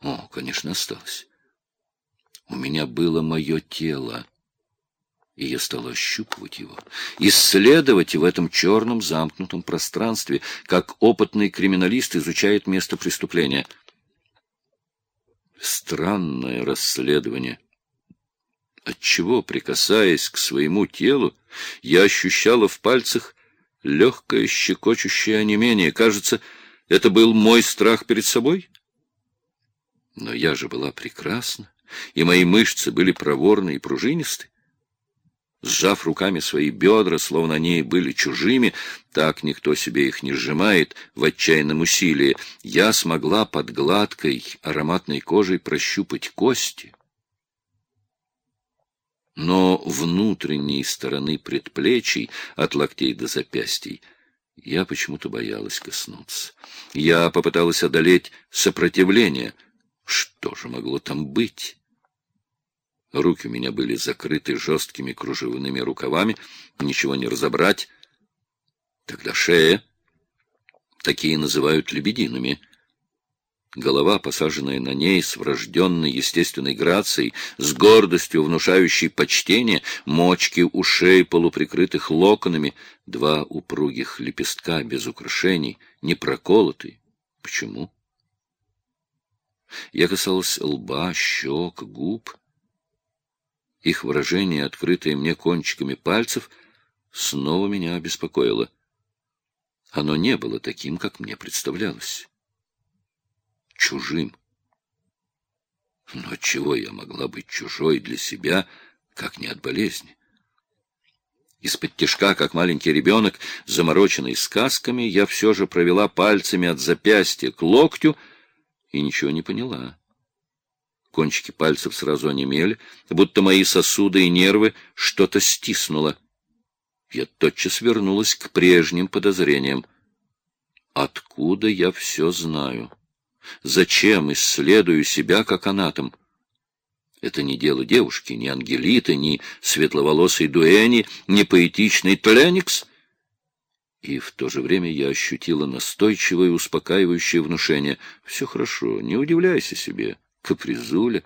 О, конечно, осталось. У меня было мое тело, и я стал ощупывать его, исследовать в этом черном замкнутом пространстве, как опытный криминалист изучает место преступления. Странное расследование. Отчего, прикасаясь к своему телу, я ощущала в пальцах легкое щекочущее онемение. Кажется, это был мой страх перед собой. Но я же была прекрасна, и мои мышцы были проворны и пружинисты. Сжав руками свои бедра, словно они были чужими, так никто себе их не сжимает в отчаянном усилии, я смогла под гладкой ароматной кожей прощупать кости. Но внутренней стороны предплечий, от локтей до запястий, я почему-то боялась коснуться. Я попыталась одолеть сопротивление. Что же могло там быть? Руки у меня были закрыты жесткими кружевными рукавами, ничего не разобрать. Тогда шея. Такие называют лебединами. Голова, посаженная на ней с врожденной естественной грацией, с гордостью внушающей почтение, мочки ушей, полуприкрытых локонами, два упругих лепестка без украшений, не проколотые. Почему? Я касалась лба, щек, губ. Их выражение, открытое мне кончиками пальцев, снова меня обеспокоило. Оно не было таким, как мне представлялось. Чужим. Но чего я могла быть чужой для себя, как не от болезни? Из-под тишка, как маленький ребенок, замороченный сказками, я все же провела пальцами от запястья к локтю и ничего не поняла. Кончики пальцев сразу онемели, будто мои сосуды и нервы что-то стиснуло. Я тотчас вернулась к прежним подозрениям. Откуда я все знаю? Зачем исследую себя как анатом? Это не дело девушки, ни Ангелиты, ни светловолосой Дуэни, ни поэтичный Тленикс. И в то же время я ощутила настойчивое успокаивающее внушение. Все хорошо, не удивляйся себе капризуля.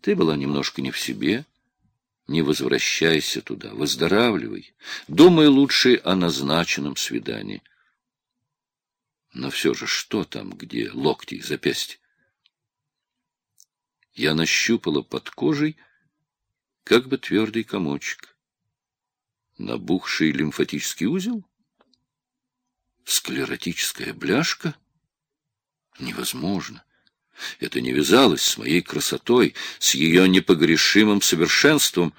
Ты была немножко не в себе. Не возвращайся туда, выздоравливай. Думай лучше о назначенном свидании. Но все же что там, где локти и запястья? Я нащупала под кожей как бы твердый комочек. Набухший лимфатический узел? Склеротическая бляшка? Невозможно. Это не вязалось с моей красотой, с ее непогрешимым совершенством.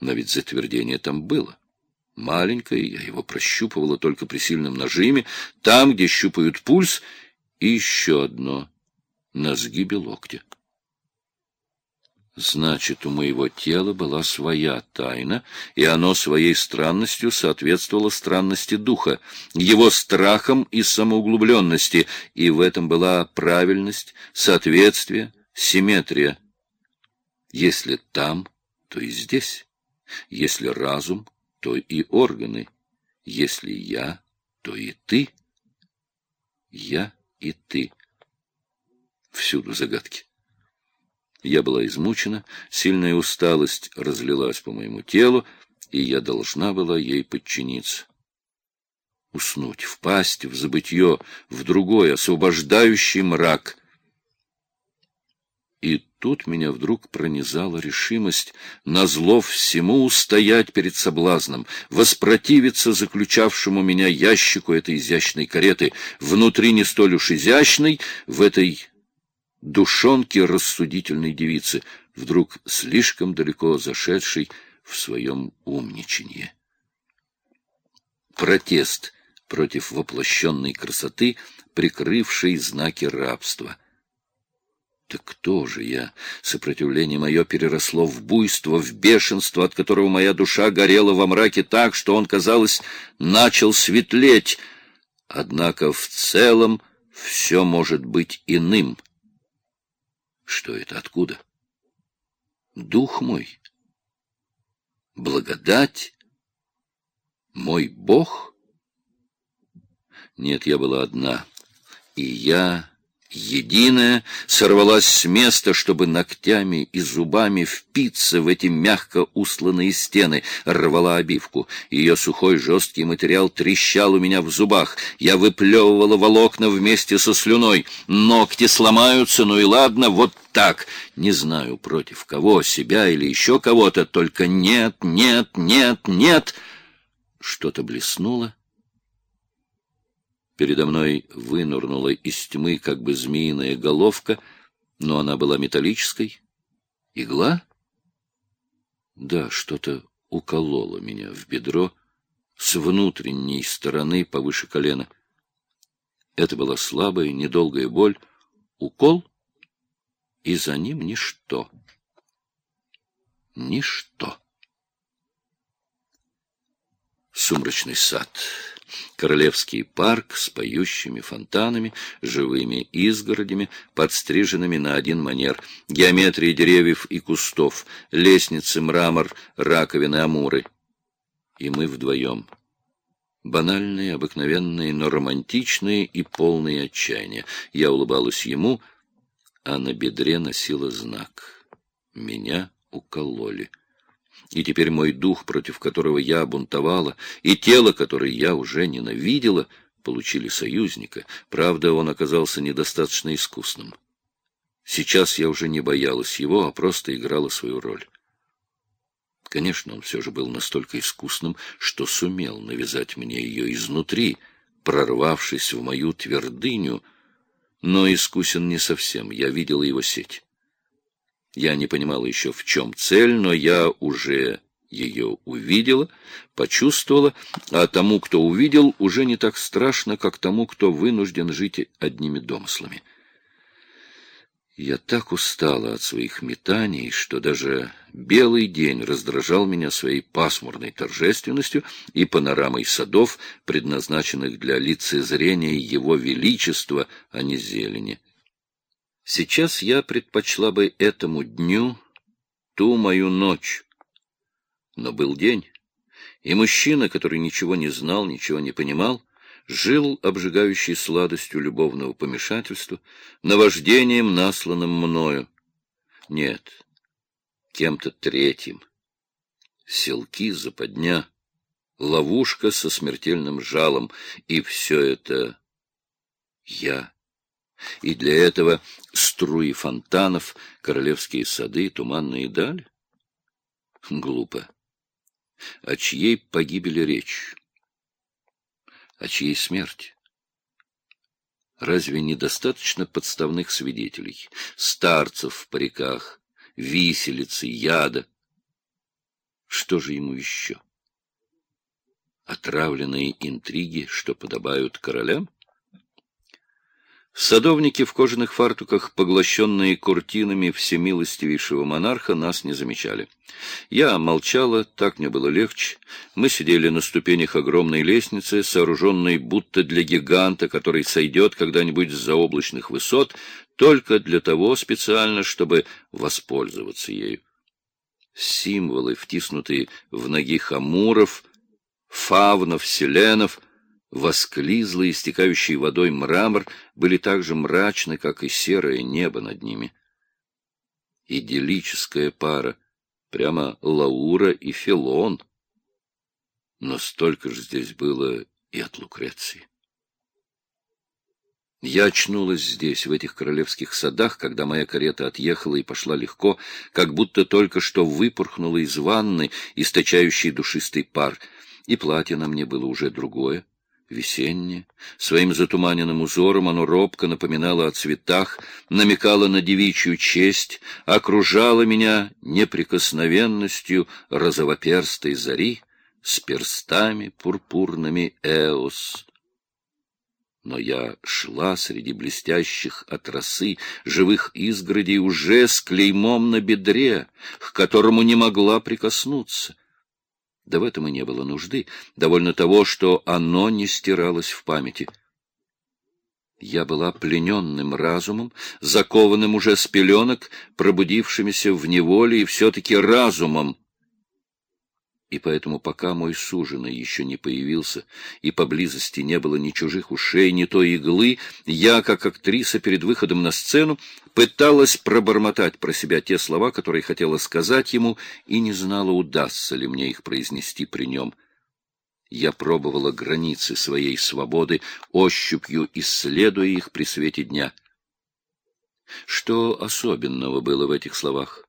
Но ведь затвердение там было. Маленькое, я его прощупывала только при сильном нажиме, там, где щупают пульс, и еще одно — на сгибе локтя. Значит, у моего тела была своя тайна, и оно своей странностью соответствовало странности духа, его страхам и самоуглубленности, и в этом была правильность, соответствие, симметрия. Если там, то и здесь. Если разум, то и органы. Если я, то и ты. Я и ты. Всюду загадки. Я была измучена, сильная усталость разлилась по моему телу, и я должна была ей подчиниться. Уснуть, впасть в забытье, в другой, освобождающий мрак. И тут меня вдруг пронизала решимость назло всему устоять перед соблазном, воспротивиться заключавшему меня ящику этой изящной кареты, внутри не столь уж изящной, в этой душонки рассудительной девицы, вдруг слишком далеко зашедшей в своем умничанье. Протест против воплощенной красоты, прикрывшей знаки рабства. Так кто же я? Сопротивление мое переросло в буйство, в бешенство, от которого моя душа горела во мраке так, что он, казалось, начал светлеть. Однако в целом все может быть иным. Что это? Откуда? Дух мой. Благодать. Мой Бог. Нет, я была одна. И я единая, сорвалась с места, чтобы ногтями и зубами впиться в эти мягко усланные стены, рвала обивку. Ее сухой жесткий материал трещал у меня в зубах. Я выплевывала волокна вместе со слюной. Ногти сломаются, ну и ладно, вот так. Не знаю, против кого, себя или еще кого-то, только нет, нет, нет, нет. Что-то блеснуло, Передо мной вынурнула из тьмы как бы змеиная головка, но она была металлической. Игла? Да, что-то укололо меня в бедро с внутренней стороны повыше колена. Это была слабая, недолгая боль, укол, и за ним ничто. Ничто. Сумрачный сад. Королевский парк с поющими фонтанами, живыми изгородями, подстриженными на один манер, геометрии деревьев и кустов, лестницы, мрамор, раковины, амуры. И мы вдвоем. Банальные, обыкновенные, но романтичные и полные отчаяния. Я улыбалась ему, а на бедре носила знак. Меня укололи и теперь мой дух, против которого я бунтовала, и тело, которое я уже ненавидела, получили союзника. Правда, он оказался недостаточно искусным. Сейчас я уже не боялась его, а просто играла свою роль. Конечно, он все же был настолько искусным, что сумел навязать мне ее изнутри, прорвавшись в мою твердыню, но искусен не совсем, я видела его сеть. Я не понимала еще, в чем цель, но я уже ее увидела, почувствовала, а тому, кто увидел, уже не так страшно, как тому, кто вынужден жить одними домыслами. Я так устала от своих метаний, что даже белый день раздражал меня своей пасмурной торжественностью и панорамой садов, предназначенных для лицезрения его величества, а не зелени. Сейчас я предпочла бы этому дню ту мою ночь. Но был день, и мужчина, который ничего не знал, ничего не понимал, жил обжигающей сладостью любовного помешательства, наваждением, насланным мною. Нет, кем-то третьим. Селки, западня, ловушка со смертельным жалом, и все это я. И для этого струи фонтанов, королевские сады, туманные дали? Глупо. О чьей погибели речь? О чьей смерти? Разве недостаточно подставных свидетелей? Старцев в париках, виселицы, яда. Что же ему еще? Отравленные интриги, что подобают королям? Садовники в кожаных фартуках, поглощенные куртинами всемилостивейшего монарха, нас не замечали. Я молчала, так мне было легче. Мы сидели на ступенях огромной лестницы, сооруженной будто для гиганта, который сойдет когда-нибудь с заоблачных высот, только для того специально, чтобы воспользоваться ею. Символы, втиснутые в ноги хамуров, фавнов, селенов — Восклизлый, истекающий водой мрамор были так же мрачны, как и серое небо над ними. Идиллическая пара, прямо Лаура и Филон. Но столько же здесь было и от Лукреции. Я очнулась здесь, в этих королевских садах, когда моя карета отъехала и пошла легко, как будто только что выпорхнула из ванны, источающей душистый пар, и платье на мне было уже другое весеннее. Своим затуманенным узором оно робко напоминало о цветах, намекало на девичью честь, окружало меня неприкосновенностью розовоперстой зари с перстами пурпурными эос. Но я шла среди блестящих от росы живых изгородей уже с клеймом на бедре, к которому не могла прикоснуться — да в этом и не было нужды, довольно того, что оно не стиралось в памяти. Я была плененным разумом, закованным уже с пеленок, пробудившимися в неволе и все-таки разумом. И поэтому, пока мой суженый еще не появился, и поблизости не было ни чужих ушей, ни той иглы, я, как актриса перед выходом на сцену, пыталась пробормотать про себя те слова, которые хотела сказать ему, и не знала, удастся ли мне их произнести при нем. Я пробовала границы своей свободы, ощупью исследуя их при свете дня. Что особенного было в этих словах?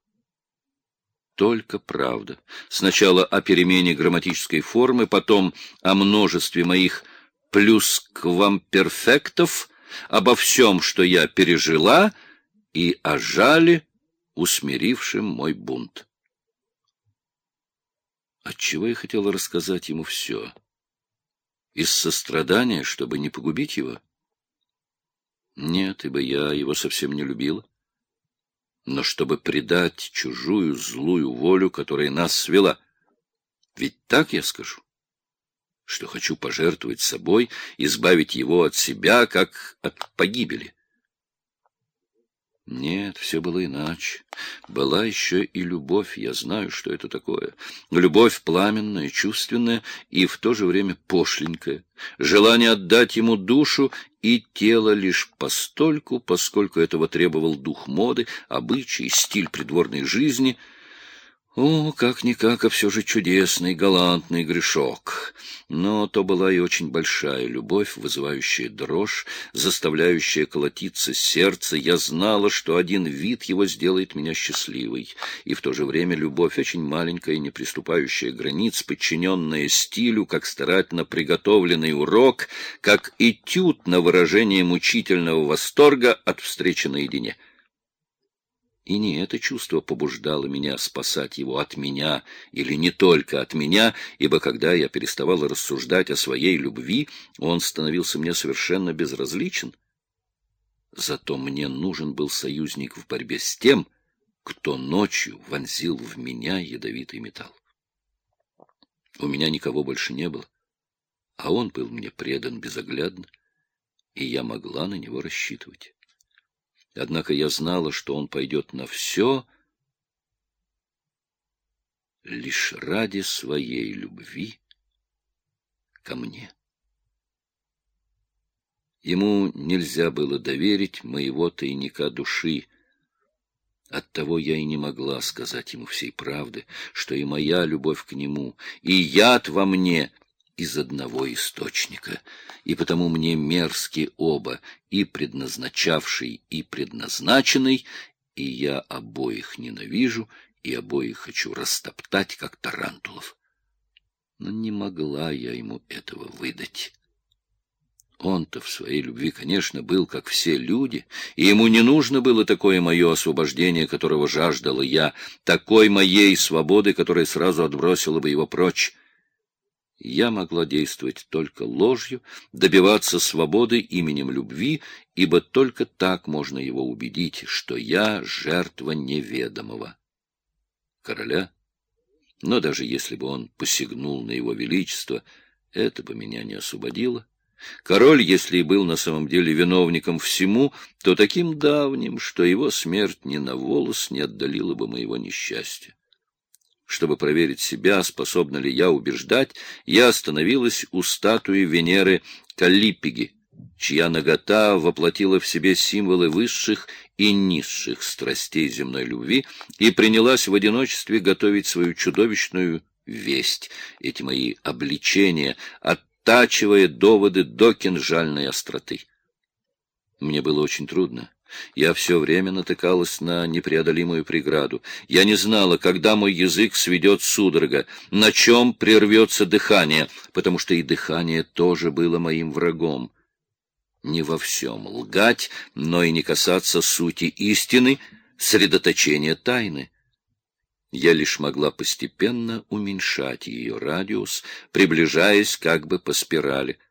Только правда. Сначала о перемене грамматической формы, потом о множестве моих плюсквамперфектов, обо всем, что я пережила, и о жале, усмирившем мой бунт. Отчего я хотела рассказать ему все? Из сострадания, чтобы не погубить его? Нет, ибо я его совсем не любила но чтобы предать чужую злую волю, которая нас свела. Ведь так я скажу, что хочу пожертвовать собой, избавить его от себя, как от погибели. Нет, все было иначе. Была еще и любовь, я знаю, что это такое. Любовь пламенная, чувственная и в то же время пошленькая. Желание отдать ему душу и тело лишь постольку, поскольку этого требовал дух моды, обычай, стиль придворной жизни — о, как-никак, а все же чудесный, галантный грешок. Но то была и очень большая любовь, вызывающая дрожь, заставляющая колотиться сердце. Я знала, что один вид его сделает меня счастливой. И в то же время любовь очень маленькая, не приступающая границ, подчиненная стилю, как старательно приготовленный урок, как этюд на выражение мучительного восторга от встречи наедине. И не это чувство побуждало меня спасать его от меня, или не только от меня, ибо когда я переставал рассуждать о своей любви, он становился мне совершенно безразличен. Зато мне нужен был союзник в борьбе с тем, кто ночью вонзил в меня ядовитый металл. У меня никого больше не было, а он был мне предан безоглядно, и я могла на него рассчитывать. Однако я знала, что он пойдет на все лишь ради своей любви ко мне. Ему нельзя было доверить моего тайника души. Оттого я и не могла сказать ему всей правды, что и моя любовь к нему, и яд во мне из одного источника, и потому мне мерзки оба, и предназначавший, и предназначенный, и я обоих ненавижу, и обоих хочу растоптать, как тарантулов. Но не могла я ему этого выдать. Он-то в своей любви, конечно, был, как все люди, и ему не нужно было такое мое освобождение, которого жаждала я, такой моей свободы, которая сразу отбросила бы его прочь. Я могла действовать только ложью, добиваться свободы именем любви, ибо только так можно его убедить, что я жертва неведомого. Короля? Но даже если бы он посягнул на его величество, это бы меня не освободило. Король, если и был на самом деле виновником всему, то таким давним, что его смерть ни на волос не отдалила бы моего несчастья. Чтобы проверить себя, способна ли я убеждать, я остановилась у статуи Венеры Каллипиги, чья нагота воплотила в себе символы высших и низших страстей земной любви, и принялась в одиночестве готовить свою чудовищную весть, эти мои обличения, оттачивая доводы до кинжальной остроты. Мне было очень трудно. Я все время натыкалась на непреодолимую преграду. Я не знала, когда мой язык сведет судорога, на чем прервется дыхание, потому что и дыхание тоже было моим врагом. Не во всем лгать, но и не касаться сути истины, средоточения тайны. Я лишь могла постепенно уменьшать ее радиус, приближаясь как бы по спирали —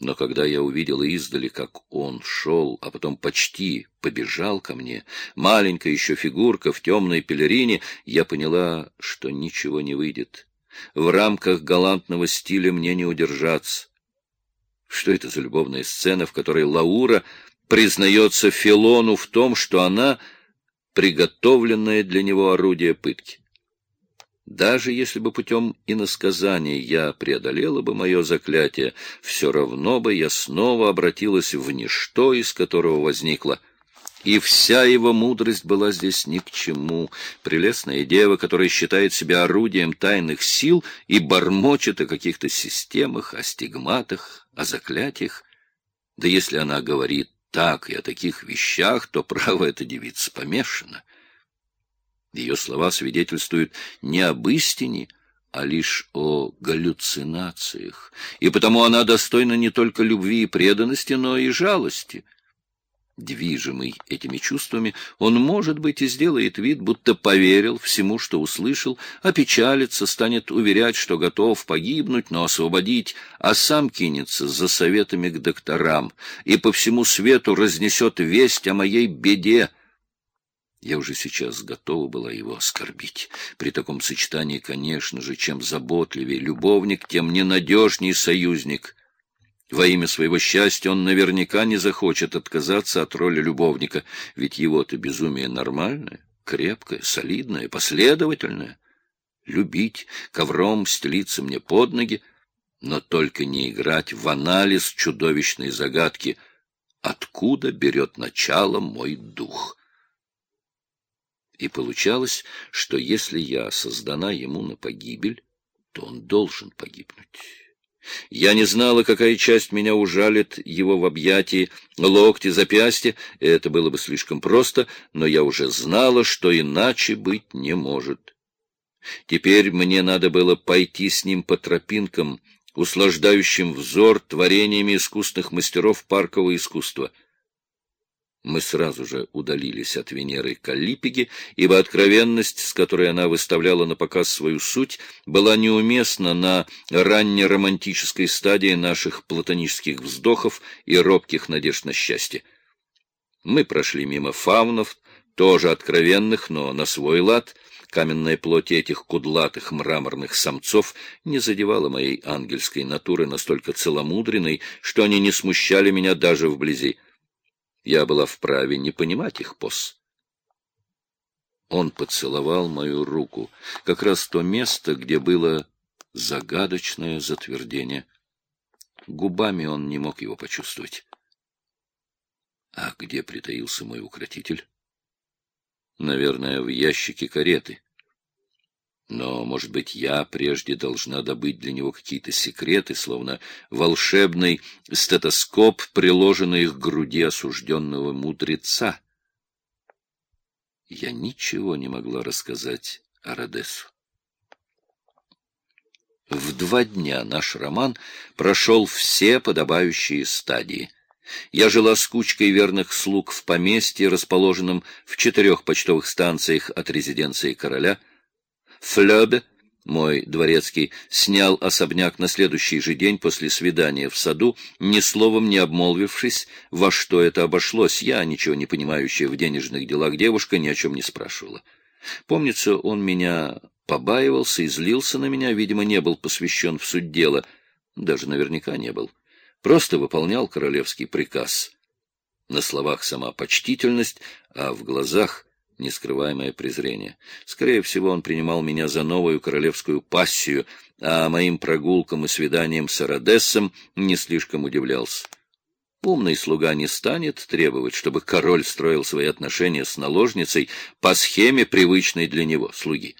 но когда я увидела издали, как он шел, а потом почти побежал ко мне, маленькая еще фигурка в темной пелерине, я поняла, что ничего не выйдет. В рамках галантного стиля мне не удержаться. Что это за любовная сцена, в которой Лаура признается Филону в том, что она — приготовленное для него орудие пытки? Даже если бы путем иносказания я преодолела бы мое заклятие, все равно бы я снова обратилась в ничто, из которого возникла. И вся его мудрость была здесь ни к чему. Прелестная дева, которая считает себя орудием тайных сил и бормочет о каких-то системах, о стигматах, о заклятиях. Да если она говорит так и о таких вещах, то, право, эта девица помешана. Ее слова свидетельствуют не об истине, а лишь о галлюцинациях, и потому она достойна не только любви и преданности, но и жалости — Движимый этими чувствами, он, может быть, и сделает вид, будто поверил всему, что услышал, опечалится, станет уверять, что готов погибнуть, но освободить, а сам кинется за советами к докторам и по всему свету разнесет весть о моей беде. Я уже сейчас готова была его оскорбить. При таком сочетании, конечно же, чем заботливее любовник, тем ненадежней союзник — во имя своего счастья он наверняка не захочет отказаться от роли любовника, ведь его-то безумие нормальное, крепкое, солидное, последовательное. Любить, ковром стелиться мне под ноги, но только не играть в анализ чудовищной загадки «Откуда берет начало мой дух?» И получалось, что если я создана ему на погибель, то он должен погибнуть. Я не знала, какая часть меня ужалит его в объятии, локти, запястья. Это было бы слишком просто, но я уже знала, что иначе быть не может. Теперь мне надо было пойти с ним по тропинкам, услаждающим взор творениями искусных мастеров паркового искусства — мы сразу же удалились от Венеры Каллипиги, ибо откровенность, с которой она выставляла на показ свою суть, была неуместна на раннеромантической стадии наших платонических вздохов и робких надежд на счастье. Мы прошли мимо фаунов, тоже откровенных, но на свой лад. Каменная плоть этих кудлатых мраморных самцов не задевала моей ангельской натуры настолько целомудренной, что они не смущали меня даже вблизи. Я была вправе не понимать их поз. Он поцеловал мою руку, как раз то место, где было загадочное затвердение. Губами он не мог его почувствовать. А где притаился мой укротитель? Наверное, в ящике кареты. Но, может быть, я прежде должна добыть для него какие-то секреты, словно волшебный стетоскоп, приложенный к груди осужденного мудреца. Я ничего не могла рассказать о Родесу. В два дня наш роман прошел все подобающие стадии. Я жила с кучкой верных слуг в поместье, расположенном в четырех почтовых станциях от резиденции короля — Флёбе, мой дворецкий, снял особняк на следующий же день после свидания в саду, ни словом не обмолвившись, во что это обошлось. Я, ничего не понимающая в денежных делах девушка, ни о чем не спрашивала. Помнится, он меня побаивался и злился на меня, видимо, не был посвящен в суть дела, даже наверняка не был. Просто выполнял королевский приказ. На словах сама почтительность, а в глазах нескрываемое презрение. Скорее всего, он принимал меня за новую королевскую пассию, а моим прогулкам и свиданиям с Ародессом не слишком удивлялся. Умный слуга не станет требовать, чтобы король строил свои отношения с наложницей по схеме, привычной для него, слуги.